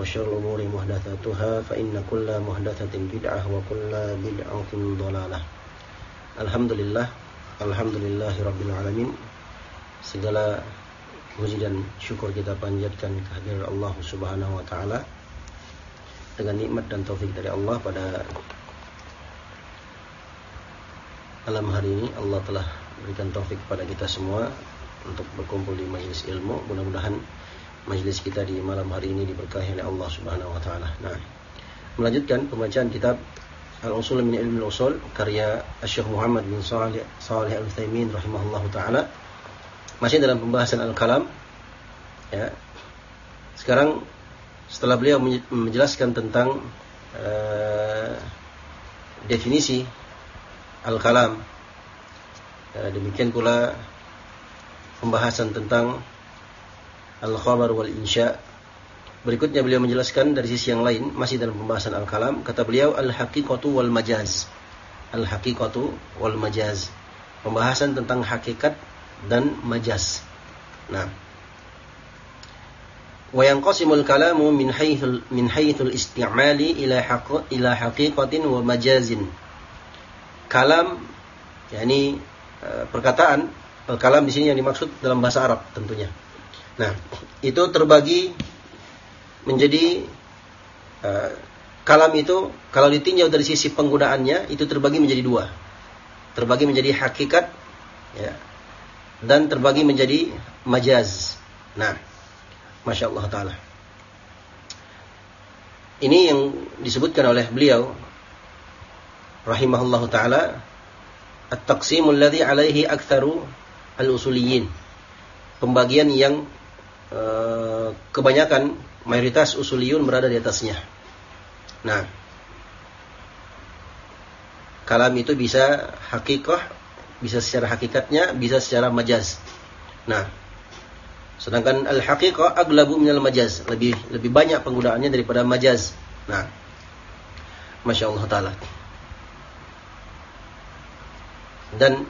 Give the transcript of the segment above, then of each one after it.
وشر الأمور محدثاتها فإن كل محدثة بدعة وكل بدعة ضلالة Alhamdulillah Alhamdulillahi Rabbil Alamin Segala puji dan syukur kita panjatkan kehadiran Allah Subhanahu Wa Taala dengan nikmat dan taufik dari Allah pada malam hari ini Allah telah berikan taufik kepada kita semua untuk berkumpul di majelis ilmu mudah-mudahan majlis kita di malam hari ini diberkahi oleh Allah Subhanahu wa taala. Nah, melanjutkan pembacaan kitab Al-Usul min Ilmi Al-Usul karya Syekh Muhammad bin Salih Al-Utsaimin rahimahullahu taala. Masih dalam pembahasan Al-Kalam. Ya. Sekarang setelah beliau menjelaskan tentang uh, definisi Al-Kalam. Uh, demikian pula pembahasan tentang al-khabar wal insya. Berikutnya beliau menjelaskan dari sisi yang lain masih dalam pembahasan al-kalam kata beliau al-haqiqatu wal majaz. Al-haqiqatu wal majaz. Pembahasan tentang hakikat dan majaz. Nah, kalamu min haythul min haythul isti'mali ila haqq ila haqiqatin wa majazin. Kalam yakni uh, perkataan al-kalam di sini yang dimaksud dalam bahasa Arab tentunya. Nah, itu terbagi menjadi uh, kalam itu kalau ditinjau dari sisi penggunaannya itu terbagi menjadi dua. Terbagi menjadi hakikat ya, dan terbagi menjadi majaz. Nah, masya Allah taala. Ini yang disebutkan oleh beliau rahimahullah taala at-taqsimul alaihi aktsaru al-usuliyyin. Pembagian yang kebanyakan mayoritas usuliyun berada di atasnya. Nah, kalam itu bisa hakikah, bisa secara hakikatnya, bisa secara majaz. Nah, sedangkan al-haqiqah aglabu minal majaz, lebih lebih banyak penggunaannya daripada majaz. Nah, Masya Allah Ta'ala. Dan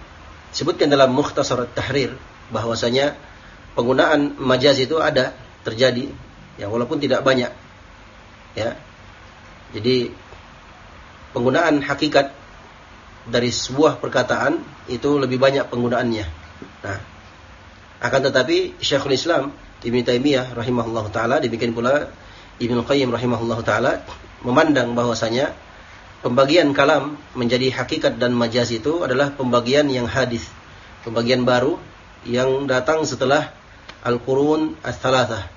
sebutkan dalam Mukhtasar Tahrir bahwasanya penggunaan majaz itu ada terjadi. Ya walaupun tidak banyak. Ya. Jadi penggunaan hakikat dari sebuah perkataan itu lebih banyak penggunaannya. Nah akan tetapi Syekhul Islam Ibnu Taimiyah rahimahullah taala dibikin pula Ibnu Qayyim rahimahullah taala memandang bahwasanya pembagian kalam menjadi hakikat dan majaz itu adalah pembagian yang hadis pembagian baru yang datang setelah Al-Qurun As-Thalathah.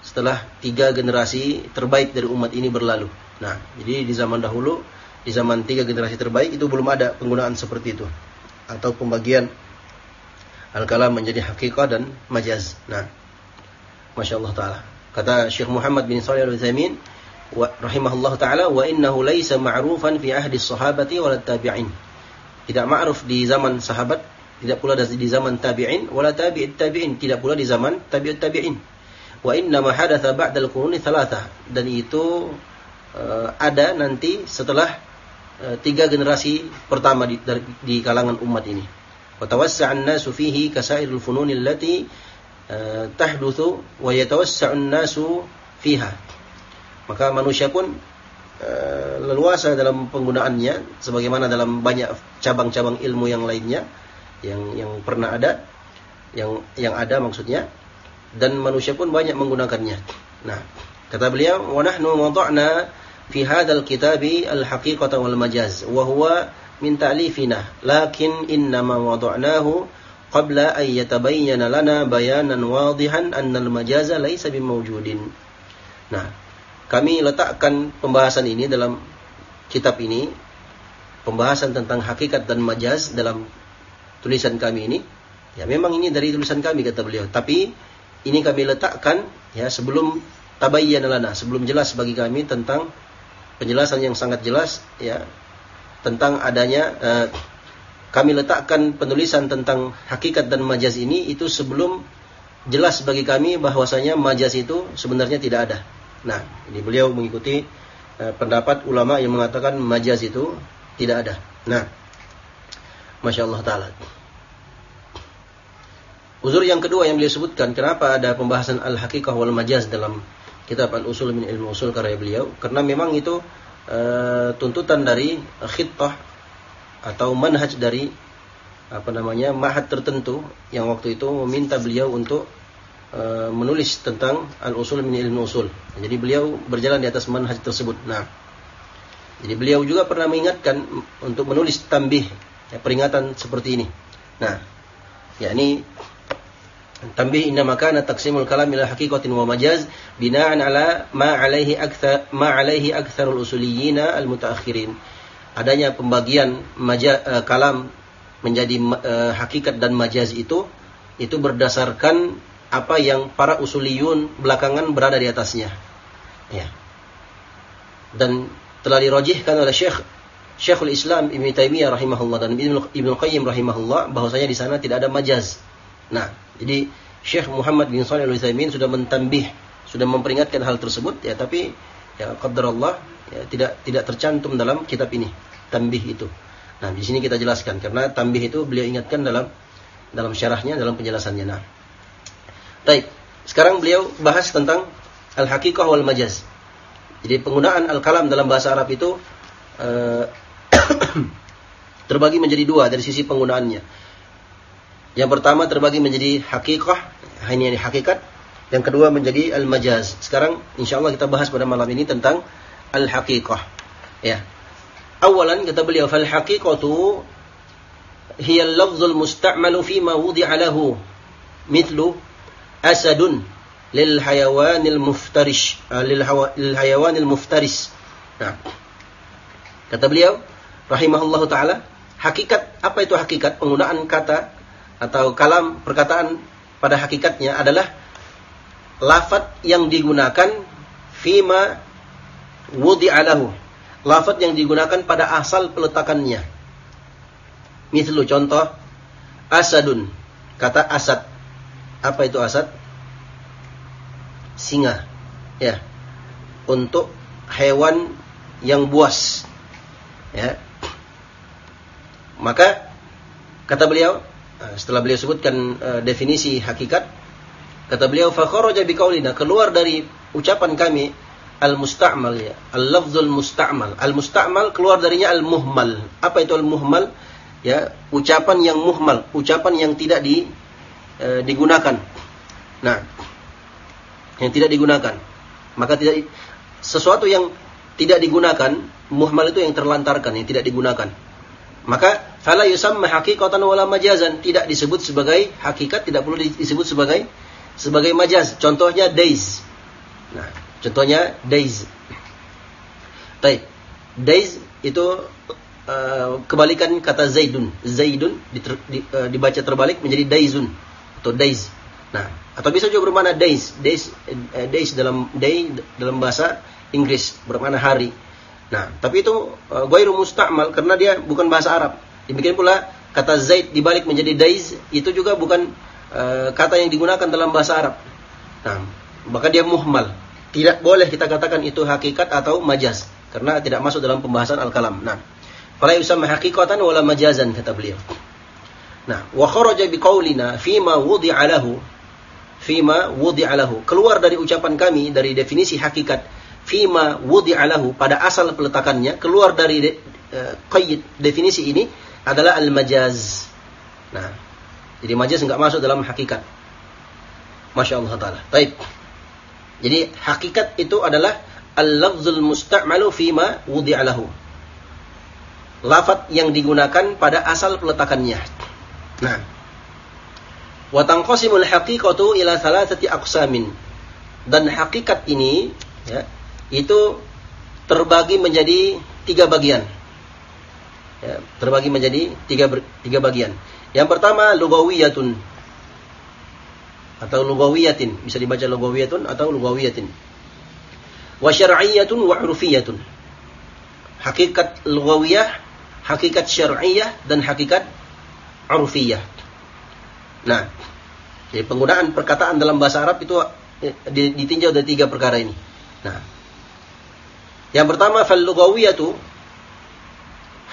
Setelah tiga generasi terbaik dari umat ini berlalu. Nah, jadi di zaman dahulu, di zaman tiga generasi terbaik itu belum ada penggunaan seperti itu. Atau pembagian Al-Kalam menjadi hakikat dan majaz. Nah, Masya Allah Ta'ala. Kata Syekh Muhammad bin Salih Al-Uthaymin, rahimahullah ta'ala, wa innahu laysa ma'rufan fi ahdi sahabati wal tabi'in. Tidak ma'ruf di zaman sahabat tidak pula di zaman tabi'in wala tabi'it tabi'in tidak pula di zaman tabi'ut tabi'in wa inna ma hadatha ba'da al-quruni thalathah dan itu uh, ada nanti setelah uh, tiga generasi pertama di, dari, di kalangan umat ini. Watawassa'an nasu fihi kasairul fununi uh, tahduthu wa yatawassa'un nasu fiha. Maka manusia pun leluasa dalam penggunaannya sebagaimana dalam banyak cabang-cabang ilmu yang lainnya yang yang pernah ada yang yang ada maksudnya dan manusia pun banyak menggunakannya. Nah, kata beliau, "Wa nahnu wada'na fi hadzal kitabi al-haqiqata wal majaz wa huwa min ta'lifina, lakin innama wada'nahu qabla an yatabayyana lana bayanan wadihan anna al-majaza laysa bimawjudin." Nah, kami letakkan pembahasan ini dalam kitab ini pembahasan tentang hakikat dan majaz dalam tulisan kami ini ya memang ini dari tulisan kami kata beliau tapi ini kami letakkan ya sebelum tabayyana lana, sebelum jelas bagi kami tentang penjelasan yang sangat jelas ya tentang adanya uh, kami letakkan penulisan tentang hakikat dan majaz ini itu sebelum jelas bagi kami bahwasanya majaz itu sebenarnya tidak ada. Nah, ini beliau mengikuti uh, pendapat ulama yang mengatakan majaz itu tidak ada. Nah, masya Allah taala. Uzur yang kedua yang beliau sebutkan, kenapa ada pembahasan al-haqiqah wal majaz dalam kitab al-usul min ilmu usul karya beliau? Karena memang itu uh, tuntutan dari khittah atau manhaj dari apa namanya mahat tertentu yang waktu itu meminta beliau untuk uh, menulis tentang al-usul min ilmu usul. Jadi beliau berjalan di atas manhaj tersebut. Nah, jadi beliau juga pernah mengingatkan untuk menulis tambih ya, peringatan seperti ini. Nah, yakni Tambih inna makana taqsimul kalam ila haqiqatin wa majaz bina'an ala ma alaihi akthar ma alaihi aktsarul usuliyina al mutaakhirin. Adanya pembagian maja, uh, kalam menjadi uh, hakikat dan majaz itu itu berdasarkan apa yang para usuliyun belakangan berada di atasnya. Ya. Dan telah dirojihkan oleh Syekh Syekhul Islam Ibn Taimiyah rahimahullah dan Ibn Qayyim rahimahullah bahwasanya di sana tidak ada majaz. Nah, jadi Syekh Muhammad bin Shalih Al-Utsaimin sudah mentambih, sudah memperingatkan hal tersebut ya, tapi ya qadar Allah ya, tidak tidak tercantum dalam kitab ini, tambih itu. Nah, di sini kita jelaskan karena tambih itu beliau ingatkan dalam dalam syarahnya, dalam penjelasannya. Nah. Baik, sekarang beliau bahas tentang al-haqiqah wal majaz. Jadi penggunaan al-kalam dalam bahasa Arab itu uh, terbagi menjadi dua dari sisi penggunaannya. Yang pertama terbagi menjadi hakikah, ini hakikat. Yang kedua menjadi al-majaz. Sekarang insya Allah kita bahas pada malam ini tentang al-hakikah. Ya. Awalan kata beliau fal haqiqatu hiya al-lafzul musta'malu fi ma wudi'a lahu mithlu asadun lil hayawanil muftarish lil hayawanil muftaris. Nah. Kata beliau rahimahullahu taala, hakikat apa itu hakikat? Penggunaan kata atau kalam perkataan pada hakikatnya adalah lafat yang digunakan fima wudi'alahu. Lafat yang digunakan pada asal peletakannya. Mislu contoh asadun. Kata asad. Apa itu asad? Singa. Ya. Untuk hewan yang buas. Ya. Maka kata beliau Eh, setelah beliau sebutkan uh, definisi hakikat, kata beliau fakharaja biqaulina keluar dari ucapan kami al-musta'mal ya, al-lafzul musta'mal. Al-musta'mal keluar darinya al-muhmal. Apa itu al-muhmal? Ya, ucapan yang muhmal, ucapan yang tidak di uh, digunakan. Nah, yang tidak digunakan. Maka tidak sesuatu yang tidak digunakan, muhmal itu yang terlantarkan, yang tidak digunakan. Maka fala yusamma haqiqatan wala majazan, tidak disebut sebagai hakikat, tidak perlu disebut sebagai sebagai majaz. Contohnya days. Nah, contohnya days. Baik. Days itu uh, kebalikan kata zaidun. Zaidun di, uh, dibaca terbalik menjadi daizun atau days. Nah, atau bisa juga bermana days. Days uh, days dalam day dalam bahasa Inggris bermakna hari. Nah, tapi itu uh, ghairu musta'mal karena dia bukan bahasa Arab. Demikian pula kata Zaid dibalik menjadi Daiz itu juga bukan uh, kata yang digunakan dalam bahasa Arab. Nah, maka dia muhmal. tidak boleh kita katakan itu hakikat atau majaz karena tidak masuk dalam pembahasan al-kalam. Nah, fala yusamma haqiqatan wala majazan kata beliau. Nah, wa kharaja biqaulina fima wudi'a lahu fima wudi'a lahu. Keluar dari ucapan kami dari definisi hakikat fima wudi'a lahu pada asal peletakannya, keluar dari de, uh, definisi ini adalah al-majaz. Nah, jadi majaz enggak masuk dalam hakikat. Masya Allah Ta'ala. Baik. Jadi hakikat itu adalah al-lafzul musta'malu fima wudi'a lahu. Lafat yang digunakan pada asal peletakannya. Nah. Wa tanqasimul haqiqatu ila thalathati aqsamin. Dan hakikat ini ya, itu terbagi menjadi tiga bagian. Ya, terbagi menjadi tiga, tiga bagian. Yang pertama lugawiyatun atau lugawiyatin, bisa dibaca lugawiyatun atau lugawiyatin wa syar'iyyatun wa urfiyatun. Hakikat lugawiyah, hakikat syar'iyyah dan hakikat urfiyah. Nah, jadi penggunaan perkataan dalam bahasa Arab itu eh, ditinjau dari tiga perkara ini. Nah, yang pertama fal lugawiyatu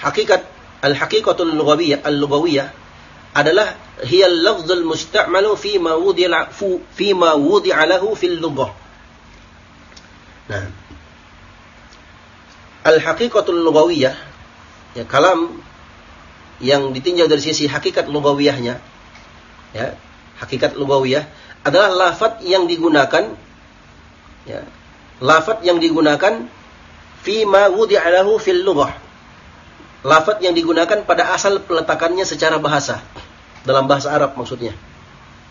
hakikat al haqiqatul lugawiyah al lugawiyah adalah hiya al-lafzul musta'malu fi ma wudi'a fi ma wudi'a lahu fil lughah. Nah, al-haqiqatul lugawiyah ya kalam yang ditinjau dari sisi hakikat lugawiyahnya ya, hakikat lugawiyah adalah lafat yang digunakan ya, lafat yang digunakan fi ma wudi'alahu fil lughah. Lafat yang digunakan pada asal peletakannya secara bahasa. Dalam bahasa Arab maksudnya.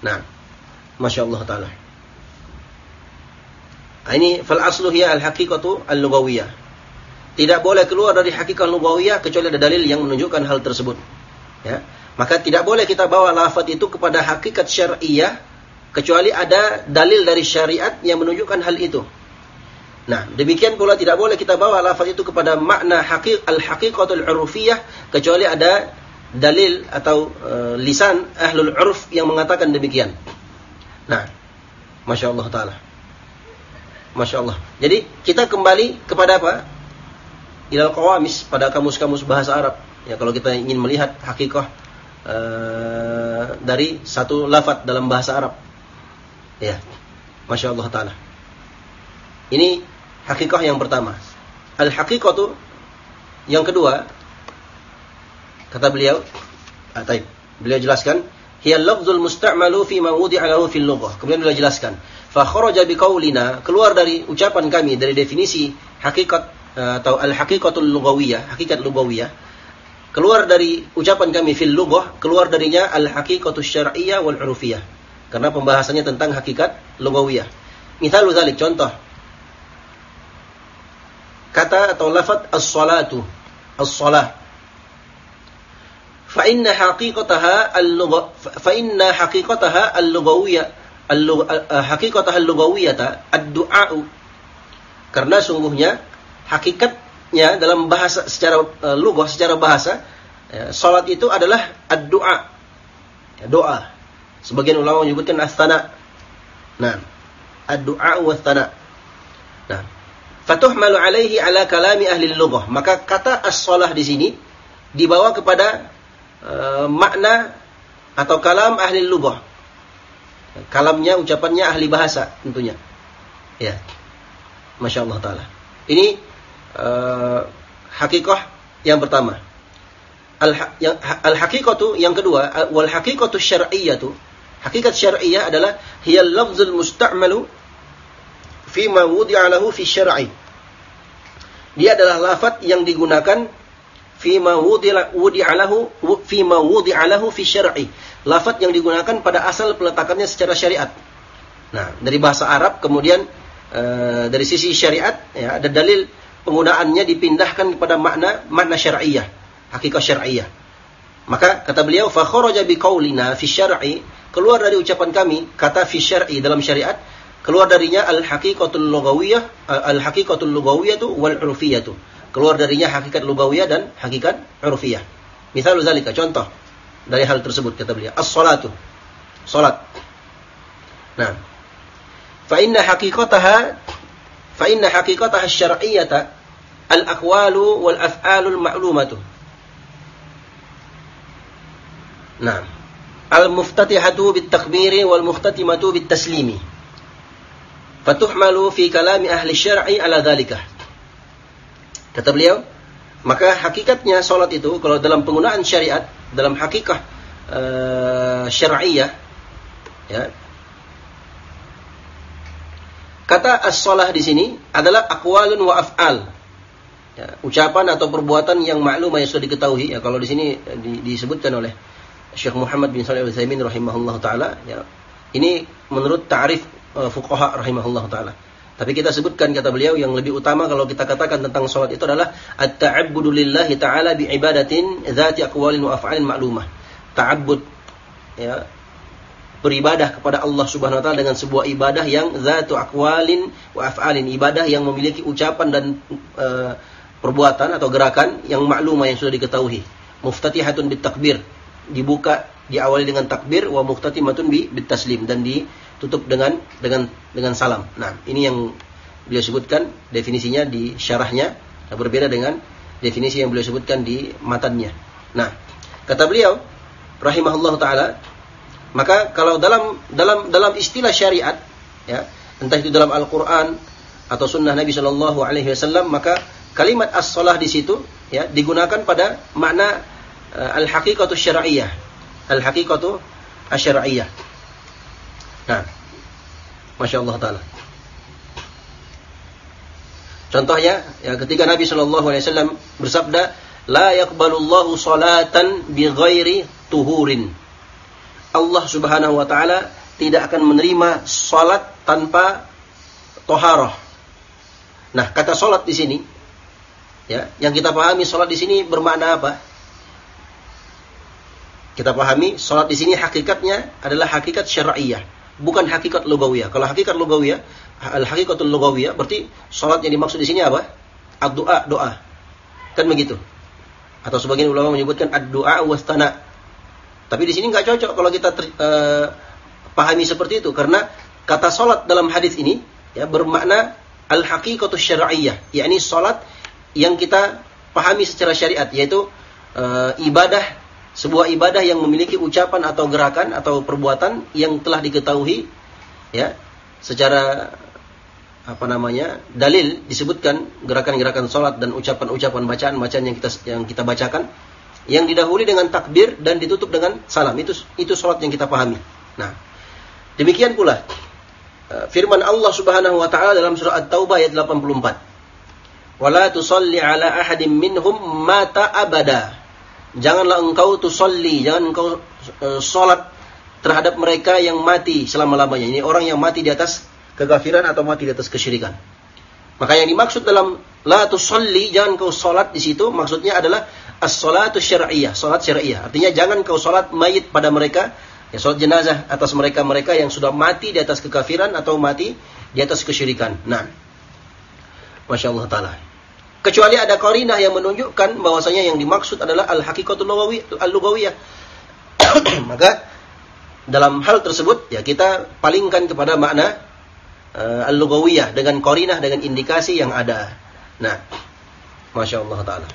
Nah, Masya Allah Ta'ala. Nah, ini fal aslu hiya al haqiqatu al lugawiyah. Tidak boleh keluar dari hakikat lugawiyah kecuali ada dalil yang menunjukkan hal tersebut. Ya. Maka tidak boleh kita bawa lafaz itu kepada hakikat syariah kecuali ada dalil dari syariat yang menunjukkan hal itu. Nah, demikian pula tidak boleh kita bawa lafaz itu kepada makna haqiq al-haqiqatul urufiyah kecuali ada dalil atau uh, lisan ahlul uruf yang mengatakan demikian. Nah, Masya Allah Ta'ala. Masya Allah. Jadi kita kembali kepada apa? Ilal qawamis pada kamus-kamus bahasa Arab. Ya kalau kita ingin melihat hakikah uh, dari satu lafat dalam bahasa Arab. Ya. Masya Allah Ta'ala. Ini hakikah yang pertama. Al-hakikatu yang kedua kata beliau ah, beliau jelaskan hiya lafzul musta'malu fi ma wudi'a lahu fil lughah. Kemudian beliau jelaskan fa kharaja biqaulina keluar dari ucapan kami dari definisi hakikat eh, atau al haqiqatul lughawiyah hakikat lughawiyah keluar dari ucapan kami fil lughah keluar darinya al haqiqatus syar'iyyah wal urufiyah karena pembahasannya tentang hakikat lughawiyah misal dzalik contoh kata atau lafaz as-salatu. As-salah. Fa inna haqiqataha al-lugha fa inna haqiqataha al-lughawiyah hakikatah al-lughawiyata ad-du'a karena sungguhnya hakikatnya dalam bahasa secara uh, lughah secara bahasa ya, salat itu adalah ad-du'a. Ya, doa. Sebagian ulama menyebutkan as-sana. Nah ad-du'a wa nah fatuhmalu alaihi ala kalami ahli lughah maka kata as-salah di sini dibawa kepada uh, makna atau kalam ahli lughah Kalamnya, ucapannya ahli bahasa tentunya. Ya. Masya Allah Ta'ala. Ini uh, hakikah yang pertama. Al-hakikatu yang kedua, wal hakikatu syar'iyyatu. Hakikat syar'iyyah adalah hiya lafzul musta'malu fi ma wudi'a lahu fi syar'i. Dia adalah lafaz yang digunakan fi ma wudi'a lahu fi ma wudi'a lahu fi syar'i lafat yang digunakan pada asal peletakannya secara syariat. Nah, dari bahasa Arab kemudian e, dari sisi syariat ya, ada dalil penggunaannya dipindahkan kepada makna makna syar'iyah, hakikat syar'iyah. Maka kata beliau fa kharaja biqaulina fi syar'i keluar dari ucapan kami kata fi syar'i dalam syariat keluar darinya al haqiqatul lughawiyah al haqiqatul lughawiyatu wal urfiyatu keluar darinya hakikat lugawiyah dan hakikat urfiyah. Misal zalika contoh dari hal tersebut kata beliau as-salatu salat nah fa inna haqiqataha fa inna haqiqataha asy-syar'iyyata al-aqwalu wal af'alul ma'lumatu. Nah, al-muftatihatu bit takbiri wal mukhtatimatu bit taslimi. Fatuhmalu fi kalami ahli syar'i ala dhalika. Kata beliau, maka hakikatnya salat itu kalau dalam penggunaan syariat, dalam hakikah uh, syar'iyah ya. Kata as-salah di sini adalah aqwalun wa af'al. Ya, ucapan atau perbuatan yang maklum yang sudah diketahui ya kalau di sini di, disebutkan oleh Syekh Muhammad bin Shalih Al-Utsaimin rahimahullah taala ya. Ini menurut ta'rif uh, fuqaha rahimahullah taala. Tapi kita sebutkan kata beliau yang lebih utama kalau kita katakan tentang salat itu adalah at-ta'abbudu lillahi ta'ala bi ibadatin dzati aqwalin wa af'alin ma'lumah. Ta'abbud ya beribadah kepada Allah Subhanahu wa taala dengan sebuah ibadah yang dzatu aqwalin wa af'alin, ibadah yang memiliki ucapan dan uh, perbuatan atau gerakan yang maklumah yang sudah diketahui. Muftatihatun bit takbir, dibuka diawali dengan takbir wa muftatimatun bi bit taslim dan ditutup dengan dengan dengan salam. Nah, ini yang beliau sebutkan definisinya di syarahnya berbeda dengan definisi yang beliau sebutkan di matannya. Nah, kata beliau rahimahullah taala maka kalau dalam dalam dalam istilah syariat, ya, entah itu dalam Al-Qur'an atau sunnah Nabi Shallallahu alaihi wasallam, maka kalimat as-salah di situ ya digunakan pada makna uh, al-haqiqatu syar'iyyah. Al-haqiqatu asy-syar'iyyah. Nah, Masya Allah Ta'ala. Contohnya, ya, ketika Nabi Shallallahu Alaihi Wasallam bersabda, لا يقبل الله صلاة بغير tuhurin. Allah Subhanahu wa taala tidak akan menerima salat tanpa toharoh. Nah, kata salat di sini ya, yang kita pahami salat di sini bermakna apa? Kita pahami salat di sini hakikatnya adalah hakikat syar'iyyah, bukan hakikat lugawiyah. Kalau hakikat lugawiyah, al hakikatul lugawiyah berarti salat yang dimaksud di sini apa? Ad-doa, doa. Kan begitu. Atau sebagian ulama menyebutkan ad-doa wastana tapi di sini nggak cocok kalau kita ter, uh, pahami seperti itu karena kata solat dalam hadis ini ya bermakna al haqiqatu syar'iyyah, yakni solat yang kita pahami secara syariat yaitu uh, ibadah sebuah ibadah yang memiliki ucapan atau gerakan atau perbuatan yang telah diketahui ya secara apa namanya dalil disebutkan gerakan-gerakan sholat dan ucapan-ucapan bacaan-bacaan yang kita yang kita bacakan yang didahului dengan takbir dan ditutup dengan salam. Itu itu salat yang kita pahami. Nah, demikian pula uh, firman Allah Subhanahu wa taala dalam surah At-Taubah ayat 84. Wala tusalli ala ahadin minhum mata abada. Janganlah engkau tusalli, jangan engkau uh, salat terhadap mereka yang mati selama-lamanya. Ini orang yang mati di atas kekafiran atau mati di atas kesyirikan. Maka yang dimaksud dalam la tusalli, jangan kau salat di situ maksudnya adalah as-salatu syar'iyyah, salat syar'iyyah. Artinya jangan kau salat mayit pada mereka, ya salat jenazah atas mereka-mereka yang sudah mati di atas kekafiran atau mati di atas kesyirikan. Nah. Masya Allah Ta'ala. Kecuali ada korinah yang menunjukkan bahwasanya yang dimaksud adalah al-haqiqatul al-lugawiyah. Maka dalam hal tersebut ya kita palingkan kepada makna uh, al-lugawiyah dengan korinah dengan indikasi yang ada. Nah, Masya Allah Ta'ala.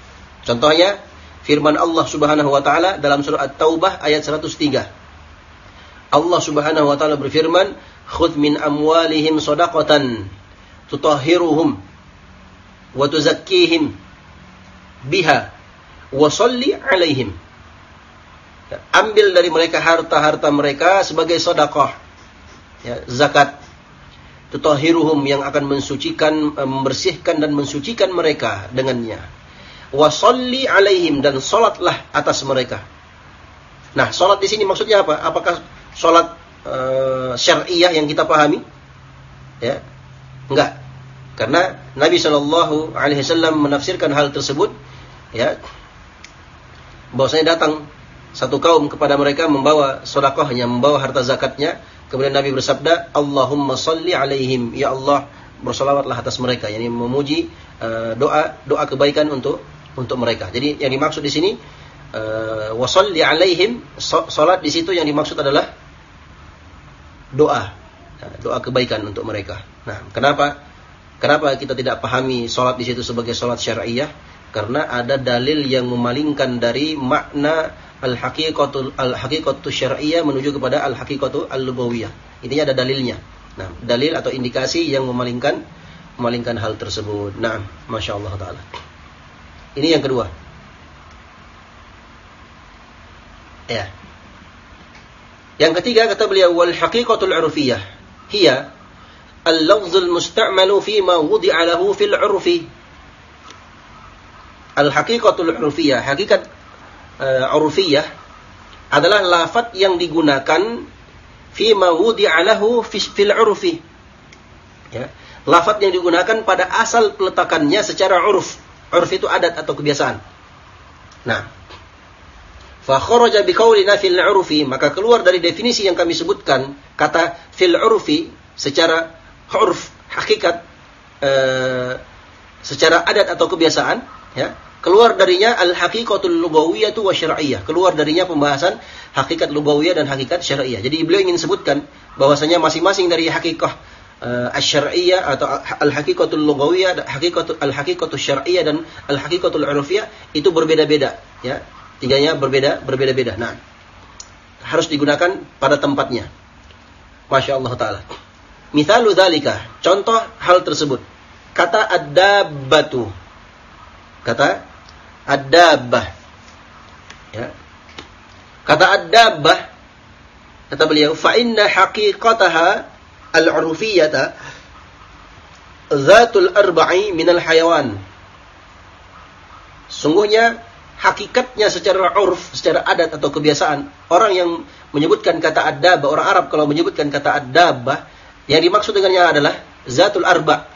Contohnya, firman Allah Subhanahu wa taala dalam surah At-Taubah ayat 103. Allah Subhanahu wa taala berfirman, "Khudh min amwalihim shadaqatan tutahhiruhum wa tuzakkihim biha wa shalli 'alaihim." Ya, ambil dari mereka harta-harta mereka sebagai sedekah. Ya, zakat tutahhiruhum yang akan mensucikan membersihkan dan mensucikan mereka dengannya wasolli alaihim dan solatlah atas mereka. Nah, solat di sini maksudnya apa? Apakah solat uh, syariah yang kita pahami? Ya, enggak. Karena Nabi Shallallahu Alaihi Wasallam menafsirkan hal tersebut, ya, bahwasanya datang satu kaum kepada mereka membawa sodakohnya, membawa harta zakatnya. Kemudian Nabi bersabda, Allahumma salli alaihim, ya Allah bersolawatlah atas mereka, yakni memuji uh, doa doa kebaikan untuk untuk mereka. Jadi yang dimaksud di sini uh, wasalli alaihim salat di situ yang dimaksud adalah doa. Doa kebaikan untuk mereka. Nah, kenapa Kenapa kita tidak pahami sholat di situ sebagai sholat syariah? Karena ada dalil yang memalingkan dari makna al-haqiqatul al-haqiqatus syar'iyyah menuju kepada al-haqiqatu al-lubawiyah. Intinya ada dalilnya. Nah, dalil atau indikasi yang memalingkan memalingkan hal tersebut. Nah, masya Allah taala. Ini yang kedua. Ya. Yang ketiga kata beliau wal haqiqatul urfiyah hiya al-lafzul musta'malu fi ma wudi'a lahu fil urfi. Al-haqiqatul urfiyah, hakikat uh, urfiyah adalah lafaz yang digunakan fi ma wudi'a lahu fil urfi. Ya. Lafaz yang digunakan pada asal peletakannya secara uruf. Urf itu adat atau kebiasaan. Nah, fa kharaja fil urfi, maka keluar dari definisi yang kami sebutkan kata fil urfi secara urf, hakikat uh, secara adat atau kebiasaan, ya keluar darinya al-haqiqatul lugawiyah wa syar'iyyah. Keluar darinya pembahasan hakikat lugawiyah dan hakikat syar'iyyah. Jadi beliau ingin sebutkan bahwasanya masing-masing dari hakikah uh, asy-syar'iyyah atau al-haqiqatul lugawiyah, haqiqatul al-haqiqatul syar'iyyah dan al-haqiqatul 'urfiyah itu berbeda-beda, ya. Tiganya berbeda, berbeda-beda. Nah, harus digunakan pada tempatnya. Masya Allah Ta'ala. Mithalu dhalika. Contoh hal tersebut. Kata ad-dabbatu. Kata ad-dabbah. Ya. Kata ad-dabbah kata beliau fa inna haqiqataha al-urfiyata zatul arba'i minal hayawan. Sungguhnya hakikatnya secara urf, secara adat atau kebiasaan, orang yang menyebutkan kata ad-dabbah, orang Arab kalau menyebutkan kata ad-dabbah, yang dimaksud dengannya adalah zatul arba.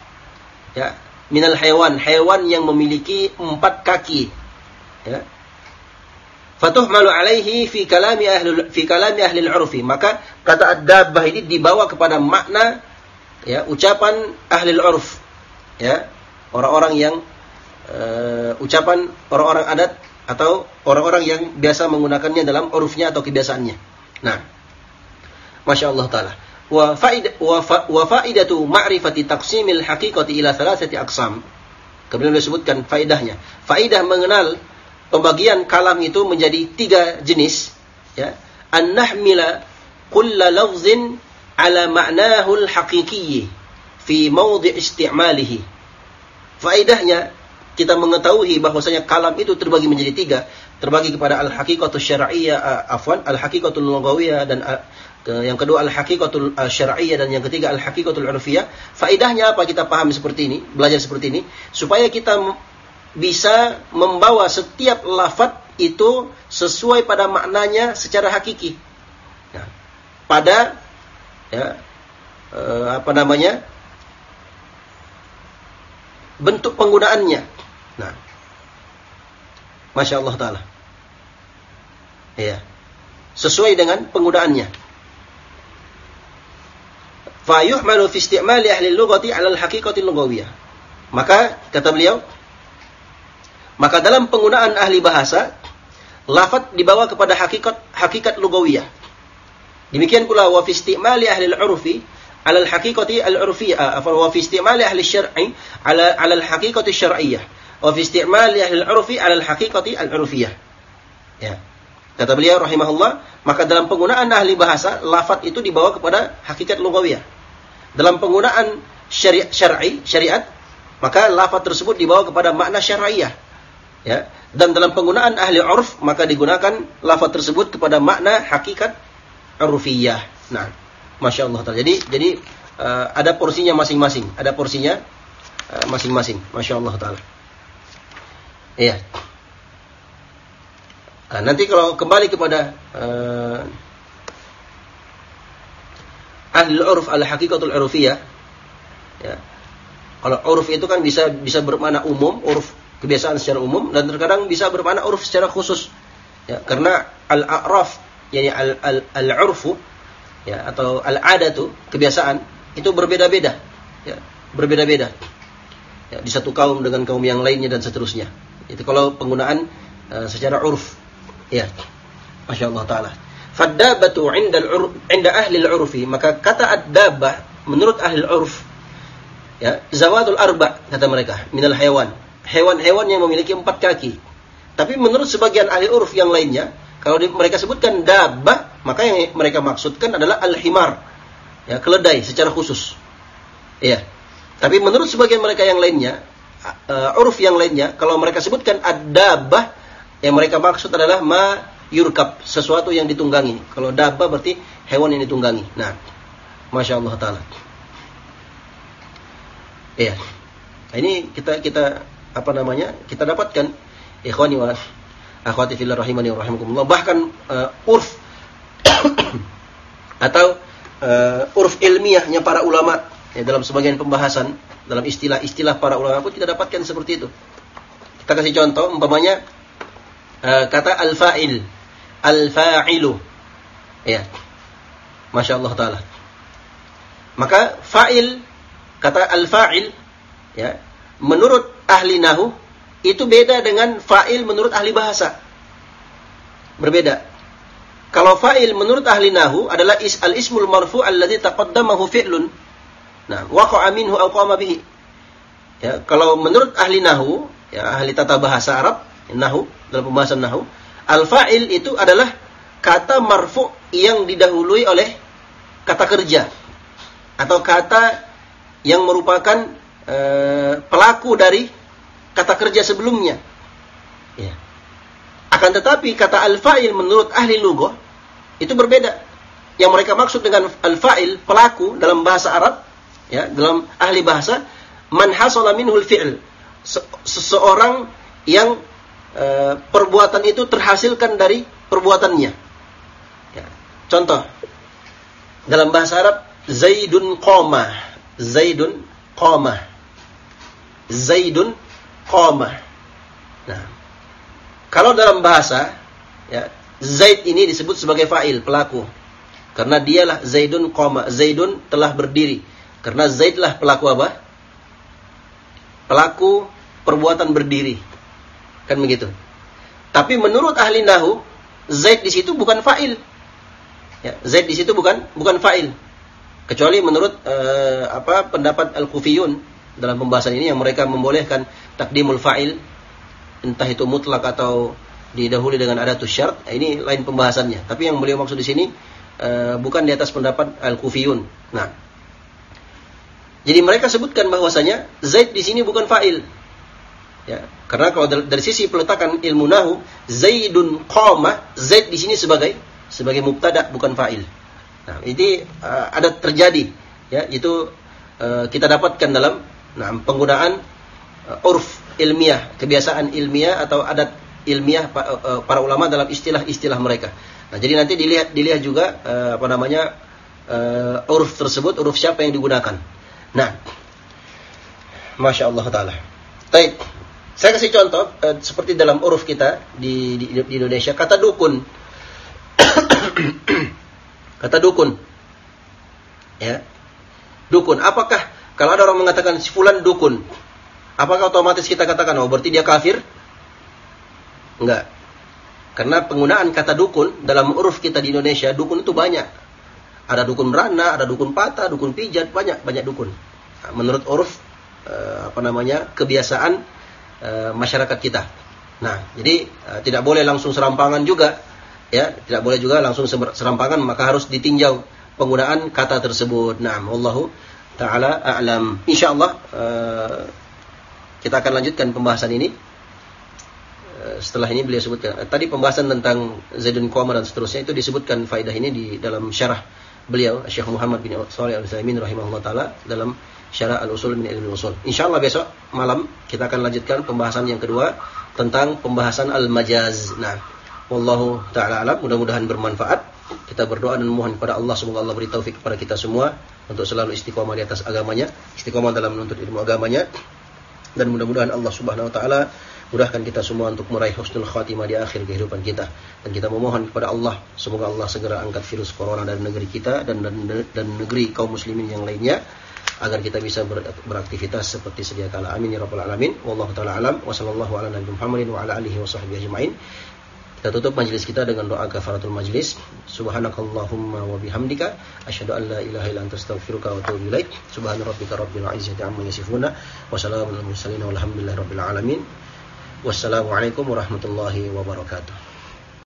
Ya, minal hewan, hewan yang memiliki empat kaki. Ya. Fatuhmalu alaihi fi kalami ahli fi kalami ahli al-urfi. Maka kata ad-dabbah ini dibawa kepada makna ya ucapan ahli al-urf. Ya. Orang-orang yang uh, ucapan orang-orang adat atau orang-orang yang biasa menggunakannya dalam urufnya atau kebiasaannya. Nah, Masya Allah Ta'ala wa faidatu ma'rifati taqsimil haqiqati ila thalathati aqsam. Kemudian disebutkan faidahnya. Faidah mengenal pembagian kalam itu menjadi tiga jenis ya. An nahmila kulla lafzin ala ma'nahu al-haqiqi fi mawdi' istimalihi. Faidahnya kita mengetahui bahwasanya kalam itu terbagi menjadi tiga, terbagi kepada al-haqiqatu syar'iyyah, afwan, al-haqiqatul lughawiyah dan yang kedua al-haqiqatul syar'iyyah dan yang ketiga al-haqiqatul 'urfiyah. Faedahnya apa kita paham seperti ini, belajar seperti ini supaya kita bisa membawa setiap lafaz itu sesuai pada maknanya secara hakiki. Nah, pada ya, eh, apa namanya? bentuk penggunaannya. Nah, Masya Allah Ta'ala. Ya. Sesuai dengan penggunaannya fayuhmalu fi istimali ahli lughati 'ala al-haqiqati. Maka kata beliau, maka dalam penggunaan ahli bahasa, lafaz dibawa kepada hakikat hakikat lughawiyah. Demikian pula wa fi ahli al-'urfi 'ala al-haqiqati al-'urfiyyah, wa fi istimali ahli syar'i 'ala 'ala al-haqiqati. Wa fi ahli al-'urfi 'ala al-haqiqati al-'urfiyyah. Ya. Kata beliau rahimahullah, maka dalam penggunaan ahli bahasa, lafaz itu dibawa kepada hakikat lugawiyah. Dalam penggunaan syari syar'i, syariat, maka lafaz tersebut dibawa kepada makna syar'iyah. Ya. Dan dalam penggunaan ahli urf, maka digunakan lafaz tersebut kepada makna hakikat urfiyah. Nah, Masya Allah. Jadi, jadi uh, ada porsinya masing-masing. Ada porsinya eh, masing-masing. Uh, Masya Allah Ta'ala. Iya. Nah, nanti kalau kembali kepada uh, ahli uruf al hakikatul urufiyah ya. Kalau uruf itu kan bisa bisa bermakna umum, uruf kebiasaan secara umum dan terkadang bisa bermakna uruf secara khusus. Ya, karena al-a'raf yakni al-urfu ya atau al-adatu kebiasaan itu berbeda-beda ya, berbeda-beda. Ya, di satu kaum dengan kaum yang lainnya dan seterusnya. Itu kalau penggunaan uh, secara uruf Ya. Masya Allah Ta'ala. Faddabatu inda, inda ahli al-urfi. Maka kata ad-dabah menurut ahli al-urf Ya, zawatul arba kata mereka, minal hewan. Hewan-hewan yang memiliki empat kaki. Tapi menurut sebagian ahli uruf yang lainnya, kalau mereka sebutkan dabah, maka yang mereka maksudkan adalah al-himar. Ya, keledai secara khusus. Iya. Tapi menurut sebagian mereka yang lainnya, uh, uruf yang lainnya, kalau mereka sebutkan ad-dabah, yang mereka maksud adalah ma yurkab, sesuatu yang ditunggangi. Kalau dabah berarti hewan yang ditunggangi. Nah, Masya Allah Ta'ala. Iya. Nah, ini kita kita apa namanya? Kita dapatkan ikhwani wa akhwati fillah rahimani wa rahimakumullah bahkan uh, urf atau uh, urf ilmiahnya para ulama ya, dalam sebagian pembahasan dalam istilah-istilah para ulama pun kita dapatkan seperti itu. Kita kasih contoh umpamanya uh, kata al-fa'il, al-fa'ilu. Ya. Masya Allah taala. Maka fa'il kata al-fa'il ya, menurut ahli nahu itu beda dengan fa'il menurut ahli bahasa. Berbeda. Kalau fa'il menurut ahli nahu adalah is al-ismul marfu' alladhi taqaddamahu fi'lun. Nah, waqa'a minhu aw qama bihi. Ya, kalau menurut ahli nahu, ya ahli tata bahasa Arab, nahu dalam pembahasan nahu, al-fa'il itu adalah kata marfu' yang didahului oleh kata kerja atau kata yang merupakan e, pelaku dari kata kerja sebelumnya. Ya. Akan tetapi kata al-fa'il menurut ahli lughah itu berbeda. Yang mereka maksud dengan al-fa'il pelaku dalam bahasa Arab, ya, dalam ahli bahasa, man hasala minhul. Seseorang yang e, perbuatan itu terhasilkan dari perbuatannya. Ya. Contoh, dalam bahasa Arab Zaidun qama. Zaidun qama. Zaidun qama. Nah, kalau dalam bahasa ya, Zaid ini disebut sebagai fa'il, pelaku. Karena dialah Zaidun qama. Zaidun telah berdiri. Karena Zaidlah pelaku apa? Pelaku perbuatan berdiri. Kan begitu. Tapi menurut ahli nahu, Zaid di situ bukan fa'il. Ya, Zaid di situ bukan bukan fa'il. Kecuali menurut uh, apa pendapat Al-Kufiyun dalam pembahasan ini yang mereka membolehkan takdimul fa'il entah itu mutlak atau didahului dengan adatus syarat, nah, ini lain pembahasannya. Tapi yang beliau maksud di sini uh, bukan di atas pendapat Al-Kufiyun. Nah, jadi mereka sebutkan bahwasanya Zaid di sini bukan fa'il. Ya, karena kalau dari, sisi peletakan ilmu nahu, Zaidun qama, Zaid di sini sebagai sebagai mubtada bukan fa'il. Nah, ini uh, ada terjadi ya, itu uh, kita dapatkan dalam nah, penggunaan uh, urf ilmiah, kebiasaan ilmiah atau adat ilmiah para ulama dalam istilah-istilah mereka. Nah, jadi nanti dilihat dilihat juga uh, apa namanya uh, urf tersebut, uruf siapa yang digunakan. Nah, masya Allah taala. Baik, saya kasih contoh uh, seperti dalam uruf kita di, di, di Indonesia kata dukun. Kata dukun. Ya. Dukun. Apakah kalau ada orang mengatakan si fulan dukun, apakah otomatis kita katakan oh berarti dia kafir? Enggak. Karena penggunaan kata dukun dalam uruf kita di Indonesia, dukun itu banyak. Ada dukun merana, ada dukun patah, dukun pijat, banyak banyak dukun. Nah, menurut uruf eh, apa namanya kebiasaan eh, masyarakat kita. Nah, jadi eh, tidak boleh langsung serampangan juga ya tidak boleh juga langsung serampangan maka harus ditinjau penggunaan kata tersebut. Nah, wallahu taala a'lam. Insyaallah uh, kita akan lanjutkan pembahasan ini. Setelah ini beliau sebutkan tadi pembahasan tentang Zaidun Qamar dan seterusnya itu disebutkan faidah ini di dalam syarah beliau Syekh Muhammad bin Shalih Al-Utsaimin rahimahullah taala dalam syarah Al-Usul min Ilmi Usul. Insyaallah besok malam kita akan lanjutkan pembahasan yang kedua tentang pembahasan al-majaz. Nah, Wallahu taala alam, mudah-mudahan bermanfaat. Kita berdoa dan memohon kepada Allah semoga Allah beri taufik kepada kita semua untuk selalu istiqomah di atas agamanya, istiqomah dalam menuntut ilmu agamanya dan mudah-mudahan Allah Subhanahu wa taala mudahkan kita semua untuk meraih husnul khatimah di akhir kehidupan kita dan kita memohon kepada Allah semoga Allah segera angkat virus corona dari negeri kita dan dan, dan negeri kaum muslimin yang lainnya agar kita bisa ber, beraktivitas seperti sedia kala amin ya rabbal alamin wallahu taala alam wa sallallahu ala nabiyina Muhammadin wa ala alihi wa sahbihi ajmain Kita tutup majelis kita dengan doa kafaratul majlis. Subhanakallahumma wa bihamdika asyhadu an la ilaha illa anta astaghfiruka wa atubu ilaik. Subhana rabbika rabbil izzati amma yasifuna wa salamun alal mursalin walhamdulillahi rabbil alamin. Wassalamualaikum warahmatullahi wabarakatuh.